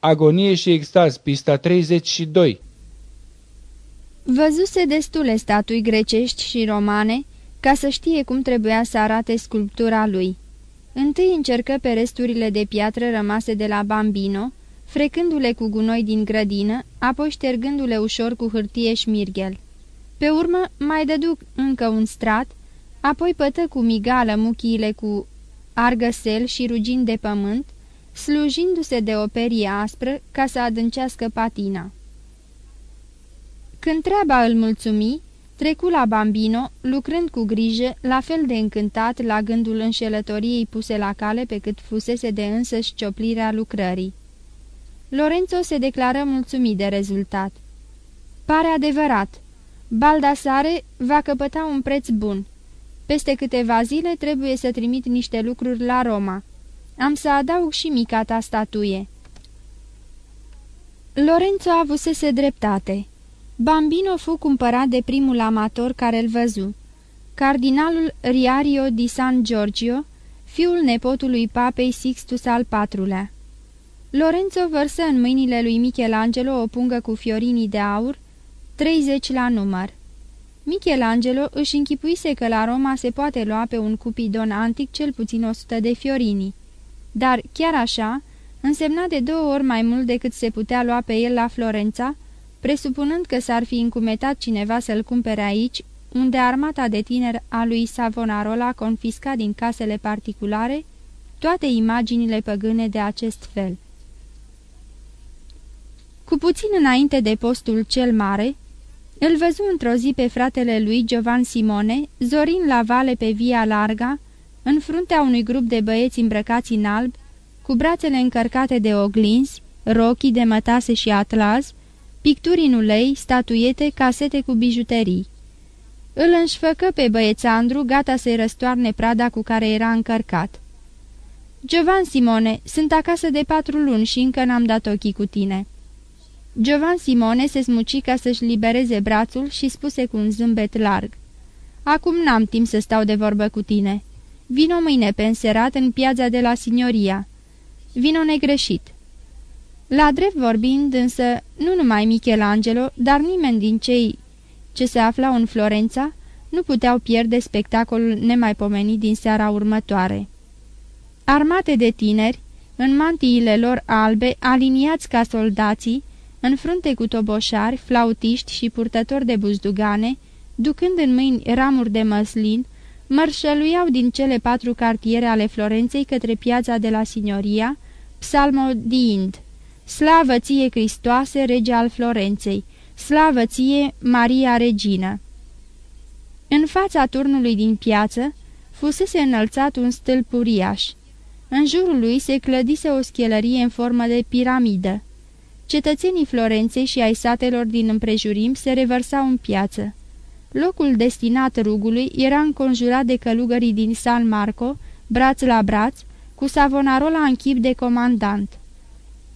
Agonie și extaz, pista 32 Văzuse destule statui grecești și romane ca să știe cum trebuia să arate sculptura lui. Întâi încercă pe resturile de piatră rămase de la Bambino, frecându-le cu gunoi din grădină, apoi ștergându-le ușor cu hârtie șmirghel. Pe urmă mai dădu încă un strat, apoi pătă cu migală muchiile cu argăsel și rugini de pământ, slujindu-se de o perie aspră ca să adâncească patina. Când treaba îl mulțumi, trecu la Bambino, lucrând cu grijă, la fel de încântat la gândul înșelătoriei puse la cale pe cât fusese de însăși cioplirea lucrării. Lorenzo se declară mulțumit de rezultat. Pare adevărat. Baldasare va căpăta un preț bun. Peste câteva zile trebuie să trimit niște lucruri la Roma. Am să adaug și mica ta statuie. Lorenzo avusese dreptate. Bambino fu cumpărat de primul amator care îl văzu. Cardinalul Riario di San Giorgio, fiul nepotului papei Sixtus al IV-lea. Lorenzo vărsă în mâinile lui Michelangelo o pungă cu fiorinii de aur, 30 la număr. Michelangelo își închipuise că la Roma se poate lua pe un cupidon antic cel puțin 100 de fiorini. Dar, chiar așa, însemna de două ori mai mult decât se putea lua pe el la Florența, presupunând că s-ar fi încumetat cineva să-l cumpere aici, unde armata de tineri a lui Savonarola confisca din casele particulare toate imaginile păgâne de acest fel. Cu puțin înainte de postul cel mare, îl văzu într-o zi pe fratele lui Giovan Simone, zorind la vale pe via larga, în fruntea unui grup de băieți îmbrăcați în alb, cu brațele încărcate de oglinzi, rochii de mătase și atlaz, picturi în ulei, statuiete, casete cu bijuterii. Îl înșfăcă pe băiețandru, gata să-i răstoarne prada cu care era încărcat. Giovan Simone, sunt acasă de patru luni și încă n-am dat ochii cu tine." Giovan Simone se smuci ca să-și libereze brațul și spuse cu un zâmbet larg. Acum n-am timp să stau de vorbă cu tine. Vino mâine pe înserat în piața de la Signoria. Vino negreșit." La drept vorbind, însă, nu numai Michelangelo, dar nimeni din cei ce se aflau în Florența nu puteau pierde spectacolul nemaipomenit din seara următoare. Armate de tineri, în mantiile lor albe, aliniați ca soldații, în frunte cu toboșari, flautiști și purtători de buzdugane, ducând în mâini ramuri de măslin, mărșăluiau din cele patru cartiere ale Florenței către piața de la Signoria, psalmodiind Slavă ție, Cristoase, rege al Florenței! Slavă ție, Maria Regină! În fața turnului din piață fusese înălțat un stâlp uriaș. În jurul lui se clădise o schelărie în formă de piramidă. Cetățenii Florenței și ai satelor din împrejurim se revărsau în piață. Locul destinat rugului era înconjurat de călugării din San Marco, braț la braț, cu Savonarola în chip de comandant.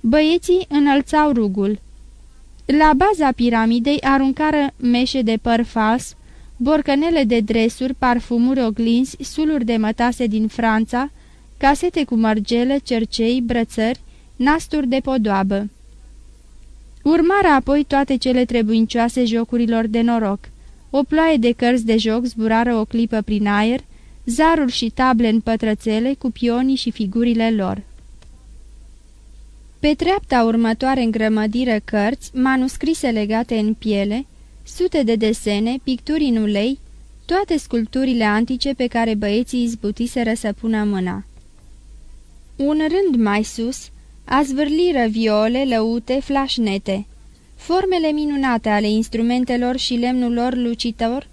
Băieții înălțau rugul. La baza piramidei aruncară meșe de păr fals, borcănele de dresuri, parfumuri oglinzi, suluri de mătase din Franța, casete cu mărgele, cercei, brățări, nasturi de podoabă. Urmară apoi toate cele trebuincioase jocurilor de noroc. O ploaie de cărți de joc zburară o clipă prin aer, zaruri și table în pătrățele cu pionii și figurile lor. Pe treapta următoare îngrămădiră cărți, manuscrise legate în piele, sute de desene, picturi în ulei, toate sculpturile antice pe care băieții izbutiseră să pună mâna. Un rând mai sus, azvârliră viole, lăute, flașnete. Formele minunate ale instrumentelor și lemnul lor lucitor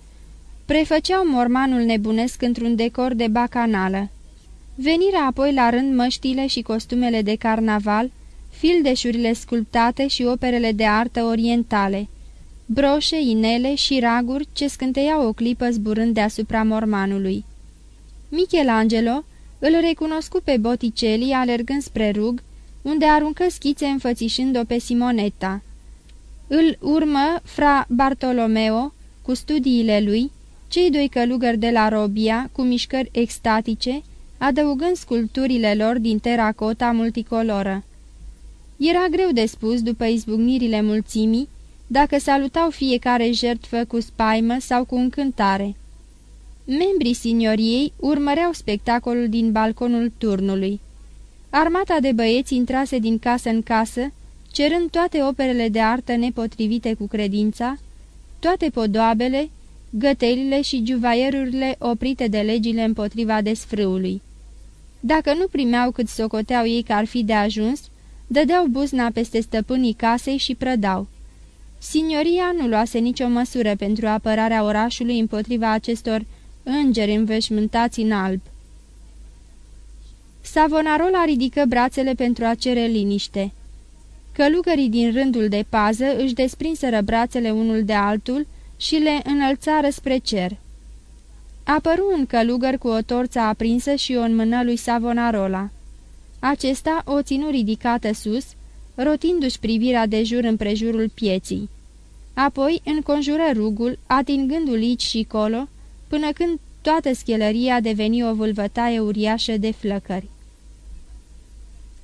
prefăceau mormanul nebunesc într-un decor de bacanală. Venirea apoi la rând măștile și costumele de carnaval, fildeșurile sculptate și operele de artă orientale, broșe, inele și raguri ce scânteiau o clipă zburând deasupra mormanului. Michelangelo îl recunoscu pe Botticelli alergând spre rug, unde aruncă schițe înfățișând-o pe Simonetta. Îl urmă fra Bartolomeo cu studiile lui, cei doi călugări de la Robia cu mișcări extatice, adăugând sculpturile lor din teracota multicoloră. Era greu de spus, după izbucnirile mulțimii, dacă salutau fiecare jertfă cu spaimă sau cu încântare. Membrii signoriei urmăreau spectacolul din balconul turnului. Armata de băieți intrase din casă în casă, cerând toate operele de artă nepotrivite cu credința, toate podoabele, gătelile și juvaierurile oprite de legile împotriva desfrâului. Dacă nu primeau cât socoteau ei că ar fi de ajuns, dădeau buzna peste stăpânii casei și prădau. Signoria nu luase nicio măsură pentru apărarea orașului împotriva acestor îngeri înveșmântați în alb. Savonarola ridică brațele pentru a cere liniște. Călugării din rândul de pază își desprinseră brațele unul de altul și le înălțară spre cer. Apăru un călugăr cu o torță aprinsă și o în mână lui Savonarola. Acesta o ținu ridicată sus, rotindu-și privirea de jur împrejurul pieții. Apoi înconjură rugul, atingându-l aici și colo, până când toată schelăria deveni o vâlvătaie uriașă de flăcări.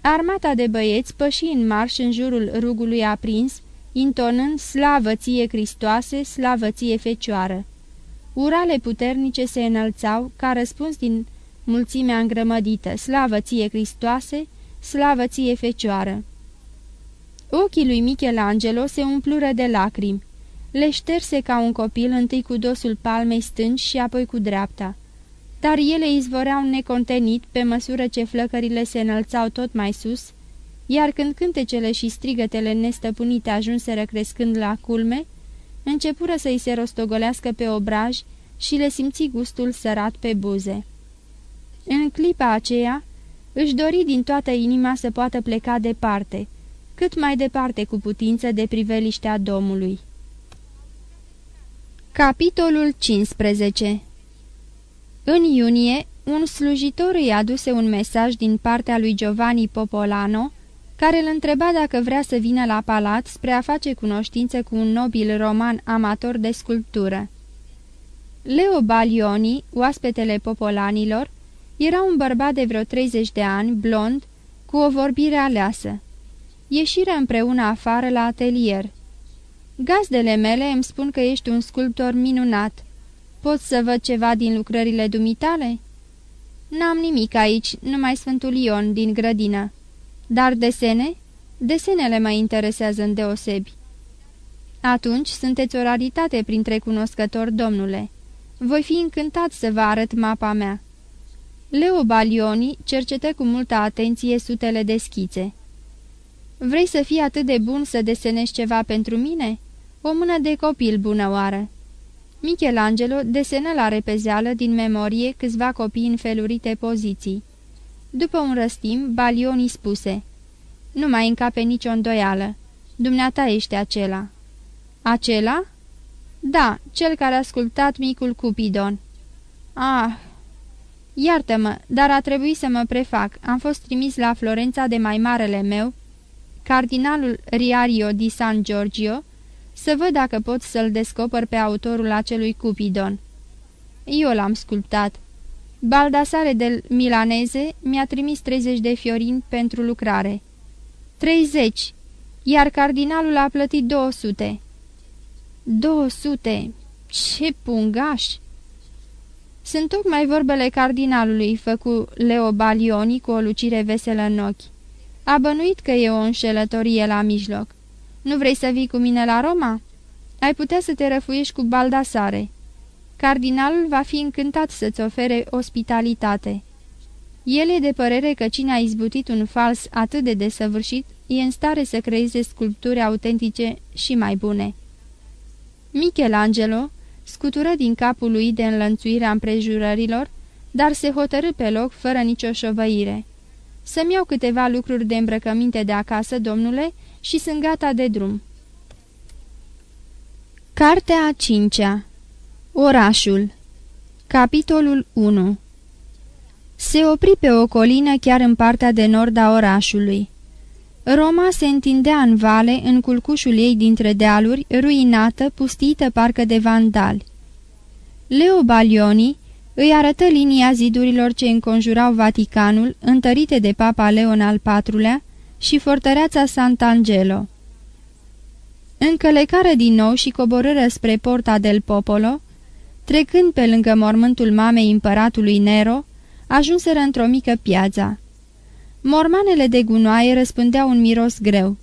Armata de băieți păși în marș în jurul rugului aprins, intonând slavă ție Cristoase, slavă ție Fecioară. Urale puternice se înălțau, ca răspuns din mulțimea îngrămădită, slavă ție Cristoase, slavă ție Fecioară. Ochii lui Michelangelo se umplură de lacrimi. Le șterse ca un copil întâi cu dosul palmei stângi și apoi cu dreapta. Dar ele izvoreau necontenit pe măsură ce flăcările se înălțau tot mai sus, iar când cântecele și strigătele nestăpunite ajunseră crescând la culme, începură să-i se rostogolească pe obraj și le simți gustul sărat pe buze. În clipa aceea, își dori din toată inima să poată pleca departe, cât mai departe cu putință de priveliștea Domnului. Capitolul 15 În iunie, un slujitor îi aduse un mesaj din partea lui Giovanni Popolano, care îl întreba dacă vrea să vină la palat spre a face cunoștință cu un nobil roman amator de sculptură. Leo Balioni, oaspetele popolanilor, era un bărbat de vreo 30 de ani, blond, cu o vorbire aleasă. Ieșirea împreună afară la atelier. Gazdele mele îmi spun că ești un sculptor minunat. Pot să văd ceva din lucrările dumitale?" N-am nimic aici, numai Sfântul Ion din grădină." Dar desene? Desenele mă interesează îndeosebi." Atunci sunteți o raritate printre cunoscători, domnule. Voi fi încântat să vă arăt mapa mea." Leo Balioni cercetă cu multă atenție sutele de schițe. Vrei să fii atât de bun să desenezi ceva pentru mine? O mână de copil bună oară." Michelangelo desenă la repezeală din memorie câțiva copii în felurite poziții. După un răstim, Balioni spuse, Nu mai încape nicio îndoială. Dumneata ești acela." Acela?" Da, cel care a sculptat micul Cupidon." Ah, iartă-mă, dar a trebuit să mă prefac. Am fost trimis la Florența de mai marele meu, cardinalul Riario di San Giorgio, să văd dacă pot să-l descoper pe autorul acelui Cupidon. Eu l-am sculptat. Baldasare del Milaneze mi-a trimis 30 de fiorini pentru lucrare. 30, iar cardinalul a plătit 200. 200? Ce pungaș! Sunt tocmai vorbele cardinalului, făcu Leo Balioni cu o lucire veselă în ochi. A bănuit că e o înșelătorie la mijloc. Nu vrei să vii cu mine la Roma? Ai putea să te răfuiești cu Baldasare. Cardinalul va fi încântat să-ți ofere ospitalitate. El e de părere că cine a izbutit un fals atât de desăvârșit e în stare să creeze sculpturi autentice și mai bune. Michelangelo scutură din capul lui de înlănțuirea împrejurărilor, dar se hotărâ pe loc fără nicio șovăire. Să-mi iau câteva lucruri de îmbrăcăminte de acasă, domnule, și sunt gata de drum. Cartea a cincea Orașul Capitolul 1 Se opri pe o colină chiar în partea de nord a orașului. Roma se întindea în vale, în culcușul ei dintre dealuri, ruinată, pustită parcă de vandali. Leo Balioni îi arătă linia zidurilor ce înconjurau Vaticanul, întărite de Papa Leon al IV-lea, și fortăreața Sant'Angelo. Încălecare din nou și coborâră spre Porta del Popolo, trecând pe lângă mormântul mamei împăratului Nero, ajunseră într-o mică piață. Mormanele de gunoaie răspândeau un miros greu.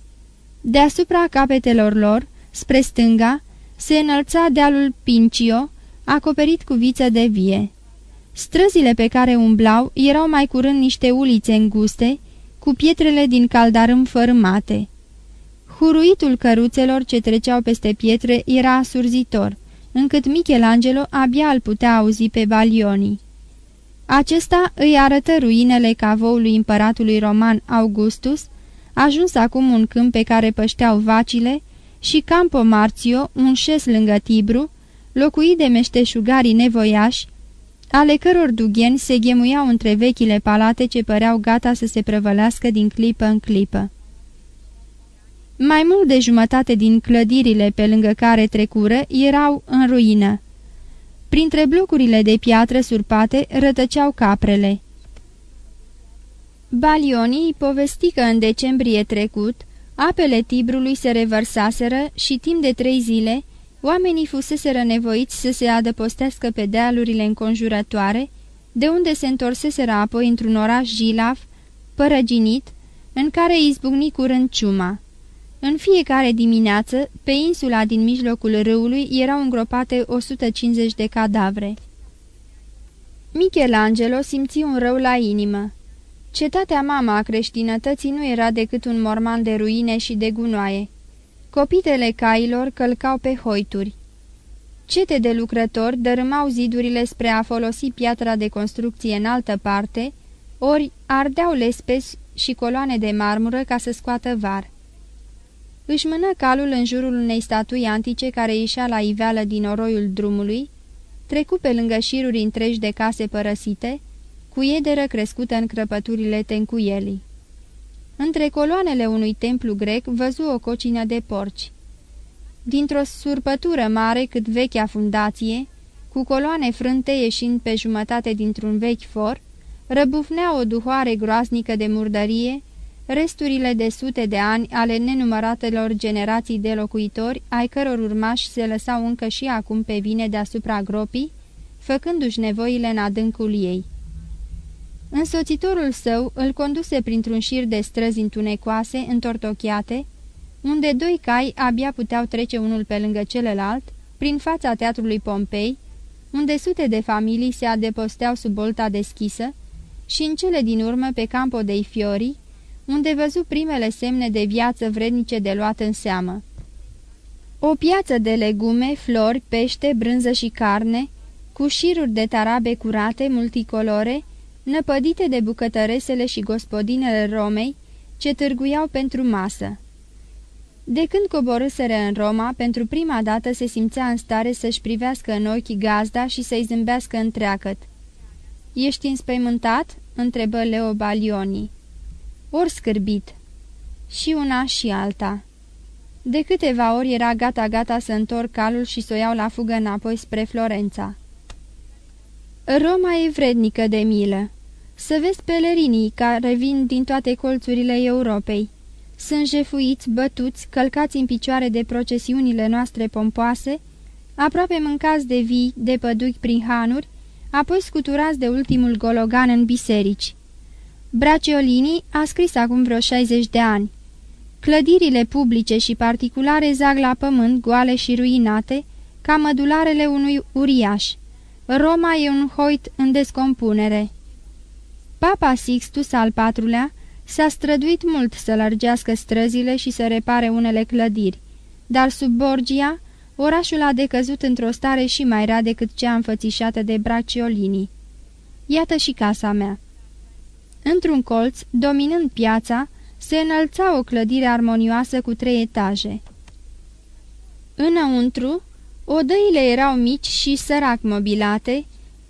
Deasupra capetelor lor, spre stânga, se înălța dealul Pincio, acoperit cu viță de vie. Străzile pe care umblau erau mai curând niște ulițe înguste, cu pietrele din caldarâm fărâmate. Huruitul căruțelor ce treceau peste pietre era asurzitor, încât Michelangelo abia îl putea auzi pe Balioni. Acesta îi arătă ruinele cavoului împăratului roman Augustus, ajuns acum un câmp pe care pășteau vacile, și Campo Marzio, un șes lângă Tibru, locuit de meșteșugarii nevoiași, ale căror dugheni se ghemuiau între vechile palate ce păreau gata să se prăvălească din clipă în clipă. Mai mult de jumătate din clădirile pe lângă care trecură erau în ruină. Printre blocurile de piatră surpate rătăceau caprele. Balionii povesti că în decembrie trecut apele Tibrului se revărsaseră și timp de trei zile oamenii fuseseră nevoiți să se adăpostească pe dealurile înconjurătoare, de unde se întorseseră apoi într-un oraș gilav, părăginit, în care izbucni curând ciuma. În fiecare dimineață, pe insula din mijlocul râului erau îngropate 150 de cadavre. Michelangelo simți un rău la inimă. Cetatea mama a creștinătății nu era decât un morman de ruine și de gunoaie. Copitele cailor călcau pe hoituri. Cete de lucrători dărâmau zidurile spre a folosi piatra de construcție în altă parte, ori ardeau lespezi și coloane de marmură ca să scoată var. Își mână calul în jurul unei statui antice care ieșea la iveală din oroiul drumului, trecu pe lângă șiruri întregi de case părăsite, cu iederă crescută în crăpăturile tencuielii. Între coloanele unui templu grec văzu o cocină de porci. Dintr-o surpătură mare cât vechea fundație, cu coloane frânte ieșind pe jumătate dintr-un vechi for, răbufnea o duhoare groaznică de murdărie, resturile de sute de ani ale nenumăratelor generații de locuitori, ai căror urmași se lăsau încă și acum pe vine deasupra gropii, făcându-și nevoile în adâncul ei. Însoțitorul său îl conduse printr-un șir de străzi întunecoase, întortocheate, unde doi cai abia puteau trece unul pe lângă celălalt, prin fața teatrului Pompei, unde sute de familii se adeposteau sub bolta deschisă, și în cele din urmă pe Campo dei Fiori, unde văzu primele semne de viață vrednice de luat în seamă. O piață de legume, flori, pește, brânză și carne, cu șiruri de tarabe curate, multicolore, năpădite de bucătăresele și gospodinele Romei, ce târguiau pentru masă. De când coborâsără în Roma, pentru prima dată se simțea în stare să-și privească în ochi gazda și să-i zâmbească întreagăt. Ești înspăimântat?" întrebă Leo Balioni. Ori scârbit. Și una și alta. De câteva ori era gata-gata să întorc calul și să o iau la fugă înapoi spre Florența. Roma e vrednică de milă. Să vezi pelerinii care vin din toate colțurile Europei. Sunt jefuiți, bătuți, călcați în picioare de procesiunile noastre pompoase, aproape mâncați de vii, de păduchi prin hanuri, apoi scuturați de ultimul gologan în biserici. Braciolini a scris acum vreo 60 de ani. Clădirile publice și particulare zag la pământ, goale și ruinate, ca mădularele unui uriaș. Roma e un hoit în descompunere. Papa Sixtus al IV-lea s-a străduit mult să lărgească străzile și să repare unele clădiri, dar sub Borgia, orașul a decăzut într-o stare și mai rea decât cea înfățișată de Braciolini. Iată și casa mea. Într-un colț, dominând piața, se înălța o clădire armonioasă cu trei etaje. Înăuntru, odăile erau mici și sărac mobilate,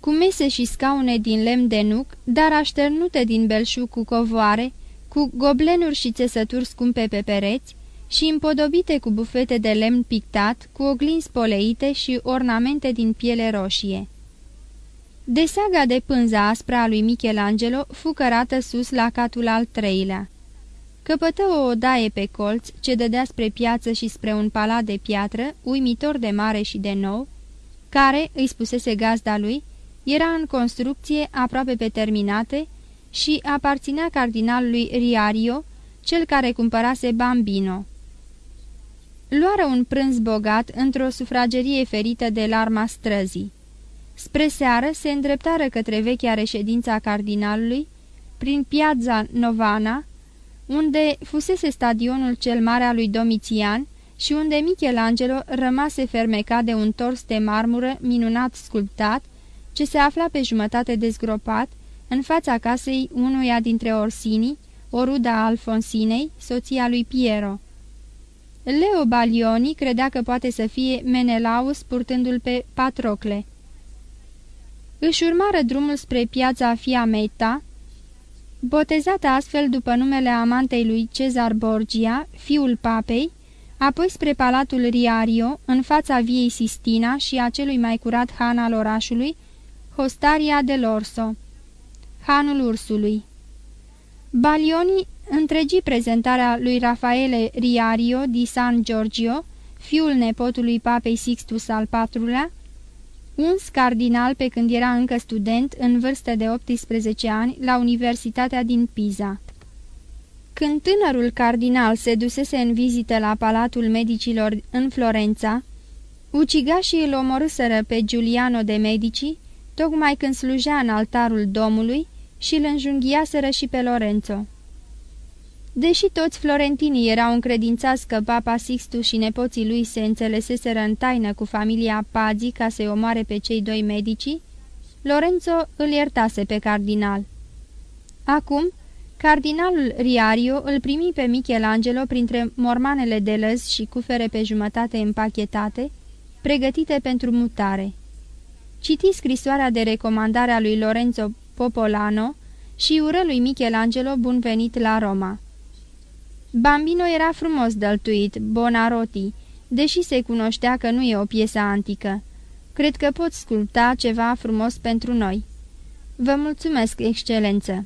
cu mese și scaune din lemn de nuc, dar așternute din belșug cu covoare, cu goblenuri și țesături scumpe pe pereți și împodobite cu bufete de lemn pictat, cu oglinzi poleite și ornamente din piele roșie. Desaga de pânza aspra a lui Michelangelo fu cărată sus la catul al treilea. căpătă o odaie pe colț ce dădea spre piață și spre un palat de piatră, uimitor de mare și de nou, care, îi spusese gazda lui, era în construcție aproape pe terminate și aparținea cardinalului Riario, cel care cumpărase Bambino. Luară un prânz bogat într-o sufragerie ferită de larma străzii. Spre seară se îndreptară către vechea reședință a cardinalului, prin piața Novana, unde fusese stadionul cel mare al lui Domitian și unde Michelangelo rămase fermecat de un tors de marmură minunat sculptat, ce se afla pe jumătate dezgropat, în fața casei unuia dintre Orsini, o ruda Alfonsinei, soția lui Piero. Leo Balioni credea că poate să fie Menelaus purtându-l pe Patrocle. Își urmară drumul spre piața Fiametta, botezată astfel după numele amantei lui Cezar Borgia, fiul papei, apoi spre palatul Riario, în fața viei Sistina și a celui mai curat han al orașului, Hostaria de Lorso, hanul ursului. Balioni întregi prezentarea lui Rafaele Riario di San Giorgio, fiul nepotului papei Sixtus al IV-lea, uns cardinal pe când era încă student, în vârstă de 18 ani, la Universitatea din Pisa. Când tânărul cardinal se dusese în vizită la Palatul Medicilor în Florența, ucigașii îl omorâsără pe Giuliano de Medici, tocmai când slujea în altarul domului și îl înjunghiaseră și pe Lorenzo. Deși toți florentinii erau încredințați că papa Sixtu și nepoții lui se înțeleseseră în taină cu familia Pazzi ca să-i omoare pe cei doi medici, Lorenzo îl iertase pe cardinal. Acum, cardinalul Riario îl primi pe Michelangelo printre mormanele de lăz și cufere pe jumătate împachetate, pregătite pentru mutare. Citi scrisoarea de recomandare a lui Lorenzo Popolano și ură lui Michelangelo bun venit la Roma. Bambino era frumos dăltuit, Bonarotti, deși se cunoștea că nu e o piesă antică. Cred că pot sculpta ceva frumos pentru noi. Vă mulțumesc, excelență!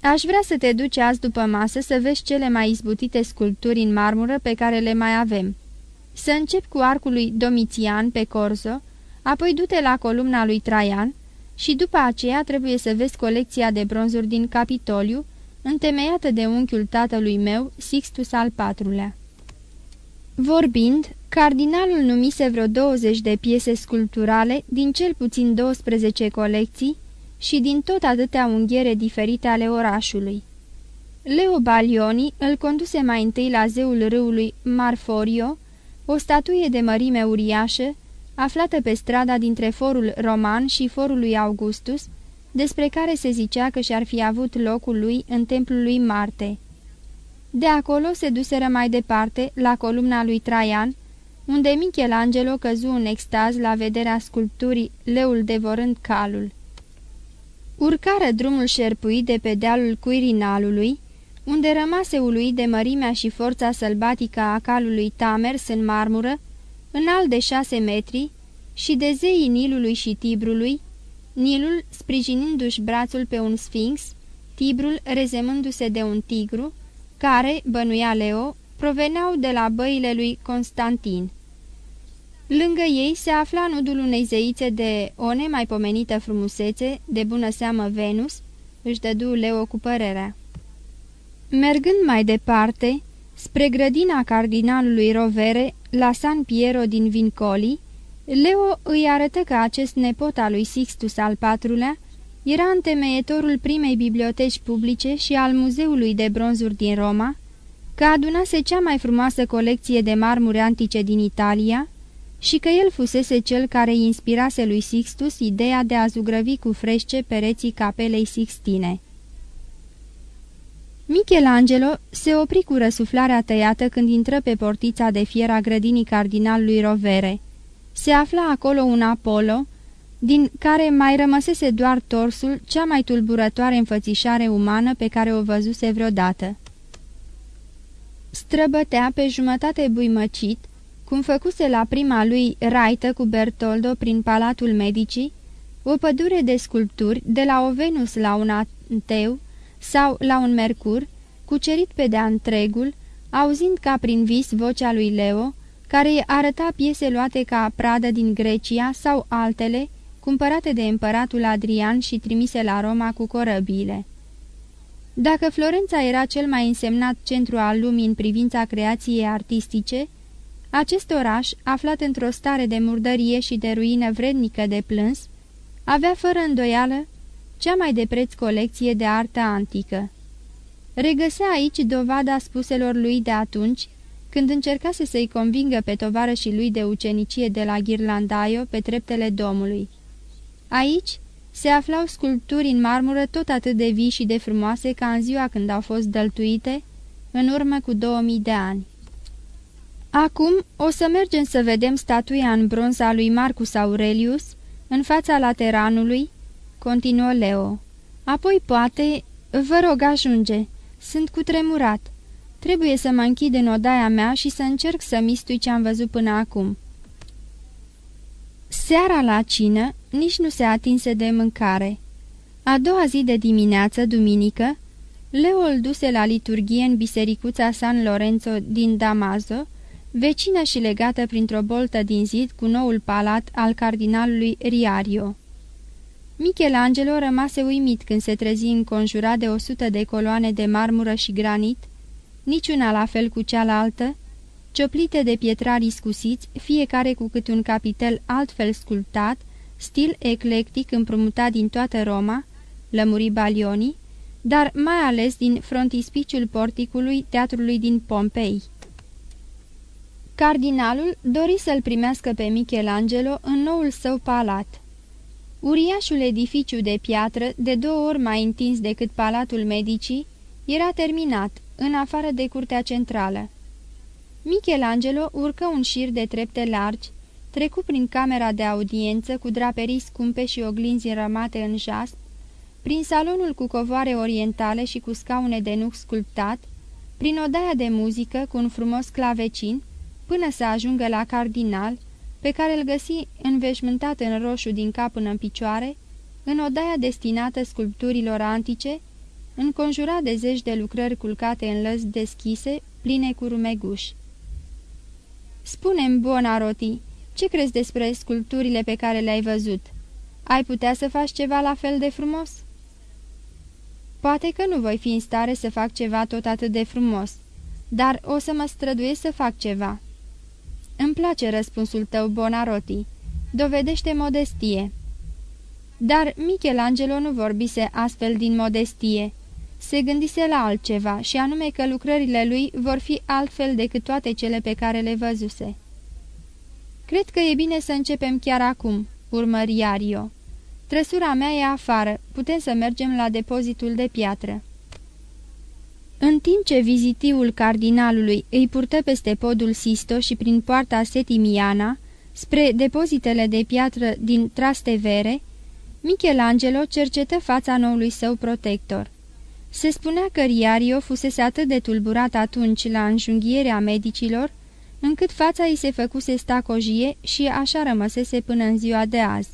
Aș vrea să te duci azi după masă să vezi cele mai izbutite sculpturi în marmură pe care le mai avem. Să încep cu arcul lui Domitian pe Corzo, apoi du-te la columna lui Traian și după aceea trebuie să vezi colecția de bronzuri din Capitoliu, întemeiată de unchiul tatălui meu, Sixtus al IV-lea. Vorbind, cardinalul numise vreo 20 de piese sculpturale din cel puțin 12 colecții și din tot atâtea unghiere diferite ale orașului. Leo Balioni îl conduse mai întâi la zeul râului Marforio, o statuie de mărime uriașă, aflată pe strada dintre forul roman și forul lui Augustus, despre care se zicea că și-ar fi avut locul lui în templul lui Marte. De acolo se duseră mai departe, la columna lui Traian, unde Michelangelo căzu în extaz la vederea sculpturii Leul devorând calul. Urcară drumul șerpuit de pe dealul Quirinalului, unde rămase uluit de mărimea și forța sălbatică a calului Tamers în marmură, înalt de șase metri, și de zeii Nilului și Tibrului, Nilul sprijinindu-și brațul pe un sfinx, Tibrul rezemându-se de un tigru, care, bănuia Leo, proveneau de la băile lui Constantin. Lângă ei se afla nudul unei zeițe de o nemaipomenită frumusețe, de bună seamă Venus, își dădu Leo cu părerea. Mergând mai departe, spre grădina cardinalului Rovere, la San Piero din Vincoli, Leo îi arătă că acest nepot al lui Sixtus al IV-lea era întemeietorul primei biblioteci publice și al Muzeului de Bronzuri din Roma, că adunase cea mai frumoasă colecție de marmuri antice din Italia și că el fusese cel care îi inspirase lui Sixtus ideea de a zugrăvi cu frește pereții capelei Sixtine. Michelangelo se opri cu răsuflarea tăiată când intră pe portița de fier a grădinii cardinalului Rovere. Se afla acolo un Apollo, din care mai rămăsese doar torsul, cea mai tulburătoare înfățișare umană pe care o văzuse vreodată. Străbătea pe jumătate buimăcit, cum făcuse la prima lui raită cu Bertoldo prin Palatul Medicii, o pădure de sculpturi, de la o Venus la un Anteu, sau la un mercur, cucerit pe de-a întregul, auzind ca prin vis vocea lui Leo, care îi arăta piese luate ca pradă din Grecia sau altele, cumpărate de împăratul Adrian și trimise la Roma cu corăbile. Dacă Florența era cel mai însemnat centru al lumii în privința creației artistice, acest oraș, aflat într-o stare de murdărie și de ruină vrednică de plâns, avea fără îndoială cea mai de preț colecție de artă antică. Regăsea aici dovada spuselor lui de atunci, când încercase să-i convingă pe tovarășii lui de ucenicie de la Ghirlandaio pe treptele domului. Aici se aflau sculpturi în marmură tot atât de vii și de frumoase ca în ziua când au fost dăltuite, în urmă cu 2000 de ani. Acum o să mergem să vedem statuia în bronz a lui Marcus Aurelius, în fața lateranului, continuă Leo. Apoi poate, vă rog ajunge, sunt cutremurat. Trebuie să mă închid în odaia mea și să încerc să mistui ce-am văzut până acum. Seara la cină nici nu se atinse de mâncare. A doua zi de dimineață, duminică, Leo îl duse la liturghie în bisericuța San Lorenzo din Damaso, vecină și legată printr-o boltă din zid cu noul palat al cardinalului Riario. Michelangelo rămase uimit când se trezi înconjurat de o sută de coloane de marmură și granit, niciuna la fel cu cealaltă, cioplite de pietrari scusiți, fiecare cu câte un capitel altfel sculptat, stil eclectic împrumutat din toată Roma, lămuri Balioni, dar mai ales din frontispiciul porticului teatrului din Pompei. Cardinalul dori să-l primească pe Michelangelo în noul său palat. Uriașul edificiu de piatră, de două ori mai întins decât Palatul Medicii, era terminat, în afară de curtea centrală. Michelangelo urcă un șir de trepte largi, trecu prin camera de audiență cu draperii scumpe și oglinzi rămate în jasp, prin salonul cu covoare orientale și cu scaune de nuc sculptat, prin odaia de muzică cu un frumos clavecin, până să ajungă la cardinal, pe care îl găsi înveșmântat în roșu din cap până în picioare, în odaia destinată sculpturilor antice, înconjurat de zeci de lucrări culcate în lăzi deschise, pline cu rumeguși. Spune-mi, Bonaroti, ce crezi despre sculpturile pe care le-ai văzut? Ai putea să faci ceva la fel de frumos?" Poate că nu voi fi în stare să fac ceva tot atât de frumos, dar o să mă străduiesc să fac ceva." Îmi place răspunsul tău, Bonaroti. Dovedește modestie." Dar Michelangelo nu vorbise astfel din modestie. Se gândise la altceva, și anume că lucrările lui vor fi altfel decât toate cele pe care le văzuse. Cred că e bine să începem chiar acum," urmări Ario. Trăsura mea e afară, putem să mergem la depozitul de piatră." În timp ce vizitiul cardinalului îi purtă peste podul Sisto și prin poarta Setimiana, spre depozitele de piatră din Trastevere, Michelangelo cercetă fața noului său protector. Se spunea că Riario fusese atât de tulburat atunci la înjunghierea medicilor, încât fața îi se făcuse stacojie și așa rămăsese până în ziua de azi.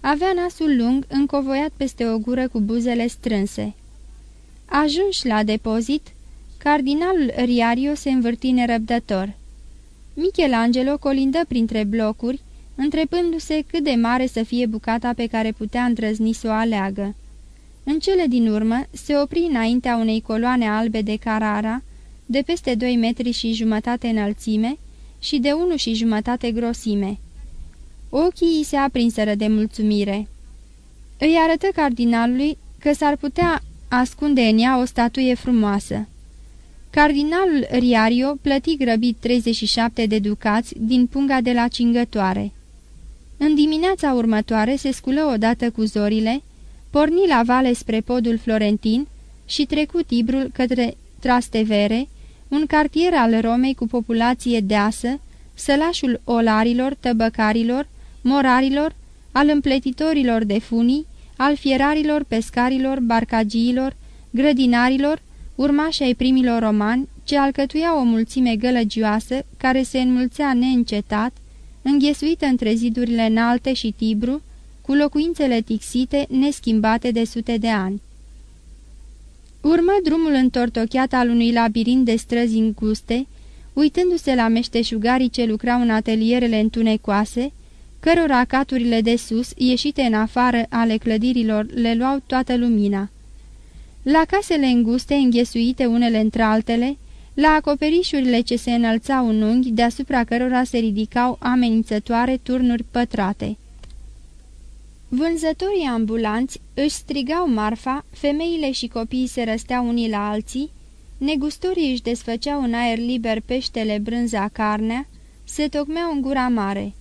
Avea nasul lung, încovoiat peste o gură cu buzele strânse. Ajunși la depozit, cardinalul Riario se învârti nerăbdător. Michelangelo colindă printre blocuri, întrebându-se cât de mare să fie bucata pe care putea îndrăzni să o aleagă. În cele din urmă se opri înaintea unei coloane albe de Carara, de peste doi metri și jumătate înălțime și de unu și jumătate grosime. Ochii îi se aprinseră de mulțumire. Îi arătă cardinalului că s-ar putea ascunde în ea o statuie frumoasă. Cardinalul Riario plăti grăbit 37 de ducați din punga de la cingătoare. În dimineața următoare se sculă odată cu zorile, porni la vale spre podul Florentin și trecu Tibrul către Trastevere, un cartier al Romei cu populație deasă, sălașul olarilor, tăbăcarilor, morarilor, al împletitorilor de funii, al fierarilor, pescarilor, barcagiilor, grădinarilor, urmași ai primilor romani, ce alcătuia o mulțime gălăgioasă care se înmulțea neîncetat, înghesuită între zidurile înalte și Tibru, cu locuințele tixite, neschimbate de sute de ani. Urmă drumul întortocheat al unui labirint de străzi înguste, uitându-se la meșteșugarii ce lucrau în atelierele întunecoase, cărora caturile de sus, ieșite în afară ale clădirilor, le luau toată lumina. La casele înguste, înghesuite unele între altele, la acoperișurile ce se înălțau în unghi, deasupra cărora se ridicau amenințătoare turnuri pătrate. Vânzătorii ambulanți își strigau marfa, femeile și copiii se răsteau unii la alții, negustorii își desfăceau în aer liber peștele, brânza, carnea, se tocmeau în gura mare.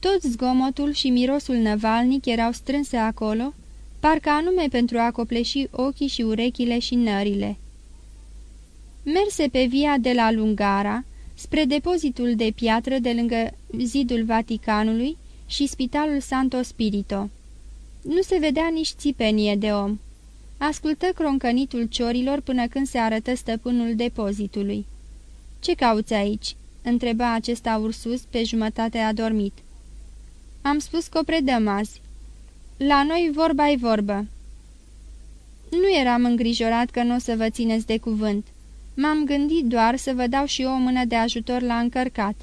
Tot zgomotul și mirosul năvalnic erau strânse acolo, parcă anume pentru a copleși ochii și urechile și nările. Merse pe via de la Lungara, spre depozitul de piatră de lângă zidul Vaticanului și spitalul Santo Spirito. Nu se vedea nici țipenie de om. Ascultă croncănitul ciorilor până când se arătă stăpânul depozitului. Ce cauți aici?" întreba acesta ursus pe jumătate adormit. Am spus că o predăm azi. La noi vorba-i vorbă." Nu eram îngrijorat că nu o să vă țineți de cuvânt. M-am gândit doar să vă dau și eu o mână de ajutor la încărcat."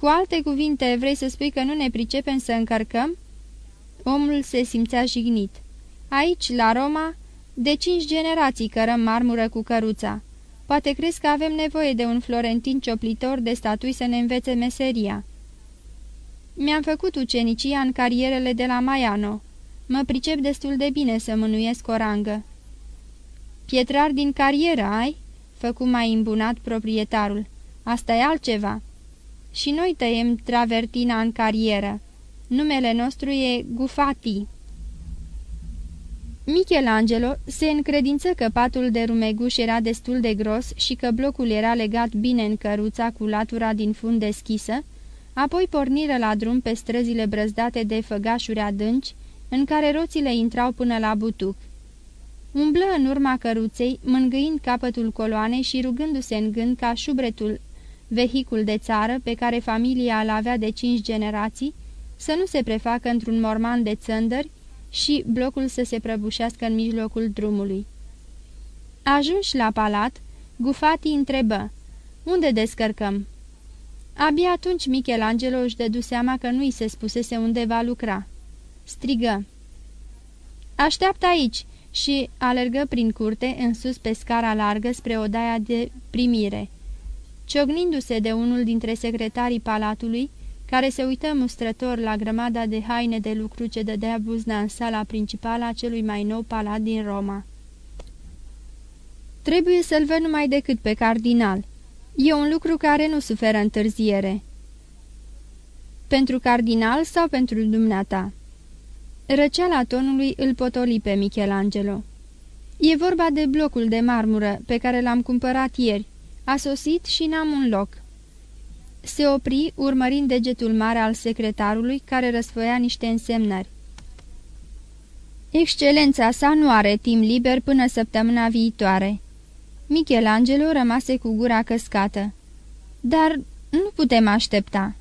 Cu alte cuvinte, vrei să spui că nu ne pricepem să încărcăm?" Omul se simțea jignit. Aici, la Roma, de cinci generații cărăm marmură cu căruța. Poate crezi că avem nevoie de un florentin cioplitor de statui să ne învețe meseria." Mi-am făcut ucenicia în carierele de la Maiano. Mă pricep destul de bine să mânuiesc o rangă." Pietrar din carieră ai?" făcu mai îmbunat proprietarul. Asta e altceva." Și noi tăiem travertina în carieră. Numele nostru e Gufati." Michelangelo se încredință că patul de rumeguș era destul de gros și că blocul era legat bine în căruța cu latura din fund deschisă, apoi porniră la drum pe străzile brăzdate de făgașuri adânci, în care roțile intrau până la butuc. Umblă în urma căruței, mângâind capătul coloanei și rugându-se în gând ca șubretul, vehicul de țară pe care familia îl avea de cinci generații, să nu se prefacă într-un morman de țândări și blocul să se prăbușească în mijlocul drumului. Ajunși la palat, Gufati întrebă, Unde descărcăm?" Abia atunci Michelangelo își dădu seama că nu i se spusese unde va lucra. Strigă. Așteaptă aici!" și alergă prin curte, în sus pe scara largă, spre odaia de primire. Ciognindu-se de unul dintre secretarii palatului, care se uită mustrător la grămada de haine de lucru ce dădea buzna în sala principală a celui mai nou palat din Roma. Trebuie să-l văd numai decât pe cardinal. E un lucru care nu suferă întârziere. Pentru cardinal sau pentru dumneata? Răceala tonului îl potoli pe Michelangelo. E vorba de blocul de marmură pe care l-am cumpărat ieri. A sosit și n-am un loc." Se opri, urmărind degetul mare al secretarului, care răsfoia niște însemnări. Excelența sa nu are timp liber până săptămâna viitoare." Michelangelo rămase cu gura căscată. Dar nu putem aștepta."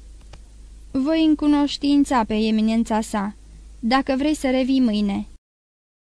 Voi încunoștiința pe eminența sa, dacă vrei să revii mâine."